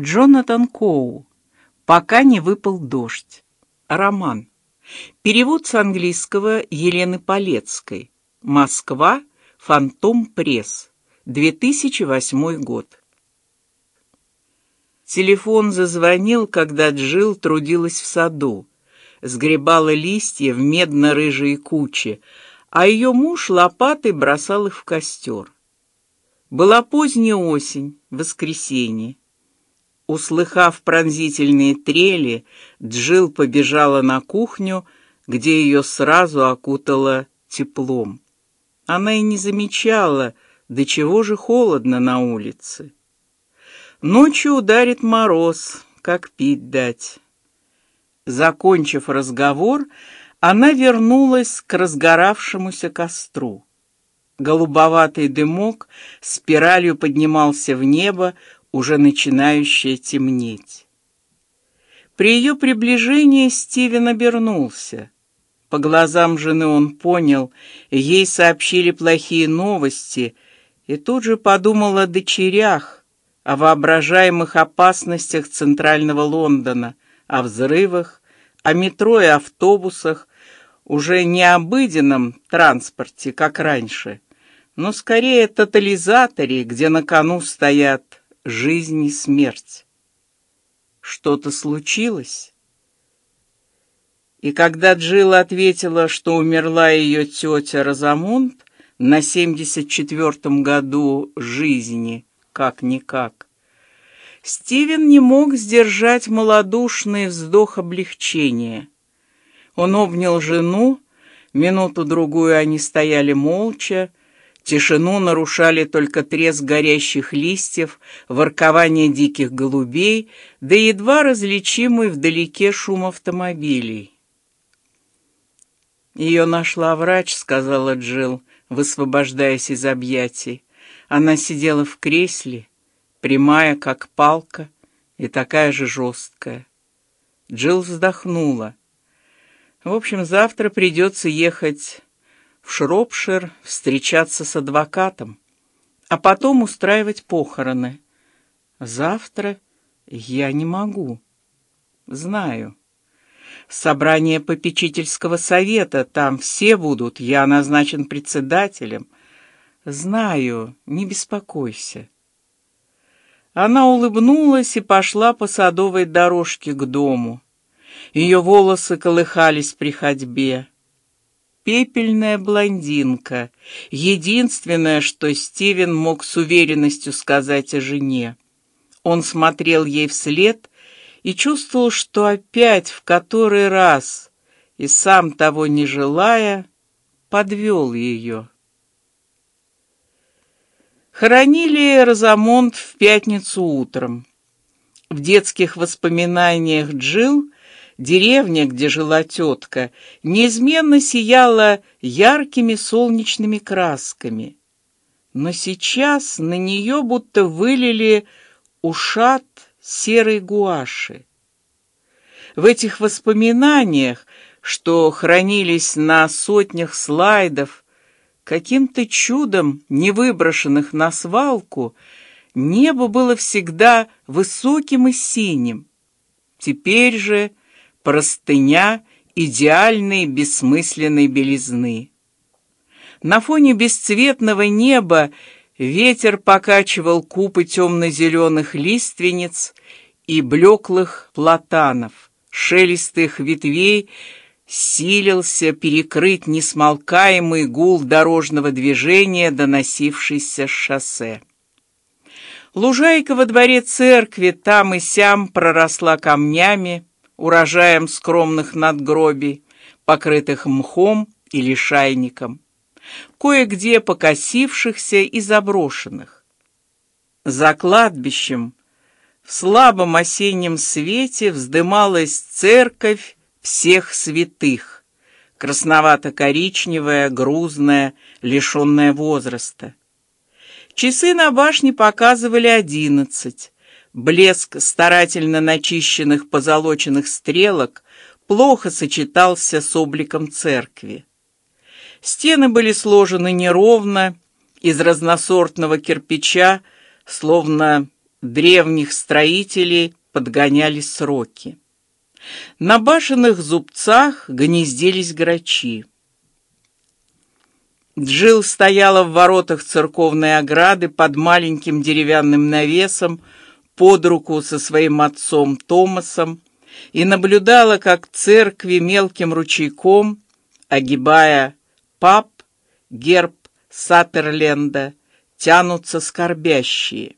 Джонатан Коу. Пока не выпал дождь. Роман. Перевод с английского Елены Полецкой. Москва. Фантом Пресс. 2008 год. Телефон зазвонил, когда Джил трудилась в саду, сгребала листья в медно-рыжие кучи, а ее муж лопатой бросал их в костер. Была поздняя осень, воскресенье. Услыхав пронзительные трели, Джил побежала на кухню, где ее сразу окутало теплом. Она и не замечала, до чего же холодно на улице. Ночью ударит мороз, как пить дать. Закончив разговор, она вернулась к разгоравшемуся костру. Голубоватый дымок спиралью поднимался в небо, уже начинающее темнеть. При ее приближении Стивен обернулся. По глазам жены он понял, ей сообщили плохие новости, и тут же подумал о дочерях, о воображаемых опасностях центрального Лондона, о взрывах, о метро и автобусах, уже не обыденном транспорте, как раньше, но скорее тотализаторе, где на кону стоят жизнь и смерть. Что-то случилось? И когда Джилл ответила, что умерла ее тетя Розамунд на семьдесят четвертом году жизни, как никак, Стивен не мог сдержать малодушный вздох облегчения. Он обнял жену, минуту другую они стояли молча, Тишину нарушали только треск горящих листьев, воркование диких голубей, да едва различимый вдалеке шум автомобилей. Ее нашла врач, сказала Джил, высвобождаясь из объятий. Она сидела в кресле, прямая как палка и такая же жесткая. Джил вздохнула. В общем, завтра придется ехать в Шропшир встречаться с адвокатом, а потом устраивать похороны. Завтра я не могу. Знаю. Собрание попечительского совета, там все будут, я назначен председателем. Знаю, не беспокойся. Она улыбнулась и пошла по садовой дорожке к дому. Ее волосы колыхались при ходьбе пепельная блондинка, единственное, что Стивен мог с уверенностью сказать о жене. Он смотрел ей вслед и чувствовал, что опять в который раз и сам того не желая подвел ее. Хоронили Розамонд в пятницу утром. В детских воспоминаниях Джил Деревня, где жила тетка, неизменно сияла яркими солнечными красками, но сейчас на нее будто вылили ушат серой гуаши. В этих воспоминаниях, что хранились на сотнях слайдов, каким-то чудом не выброшенных на свалку, небо было всегда высоким и синим. Теперь же простыня идеальной бессмысленной белизны. На фоне бесцветного неба ветер покачивал купы темно-зеленых лиственниц и блеклых платанов, шелестых ветвей силился перекрыть несмолкаемый гул дорожного движения, доносившийся с шоссе. Лужайка во дворе церкви там и сям проросла камнями, урожаем скромных надгробий, покрытых мхом или шайником, кое-где покосившихся и заброшенных. За кладбищем в слабом осеннем свете вздымалась церковь всех святых, красновато-коричневая, грузная, лишенная возраста. Часы на башне показывали одиннадцать. Блеск старательно начищенных позолоченных стрелок плохо сочетался с обликом церкви. Стены были сложены неровно из разносортного кирпича, словно древних строителей подгоняли сроки. На башенных зубцах гнездились грачи. Джил стояла в воротах церковной ограды под маленьким деревянным навесом под руку со своим отцом Томасом и наблюдала, как церкви мелким ручейком, огибая пап, герб Сатерленда, тянутся скорбящие.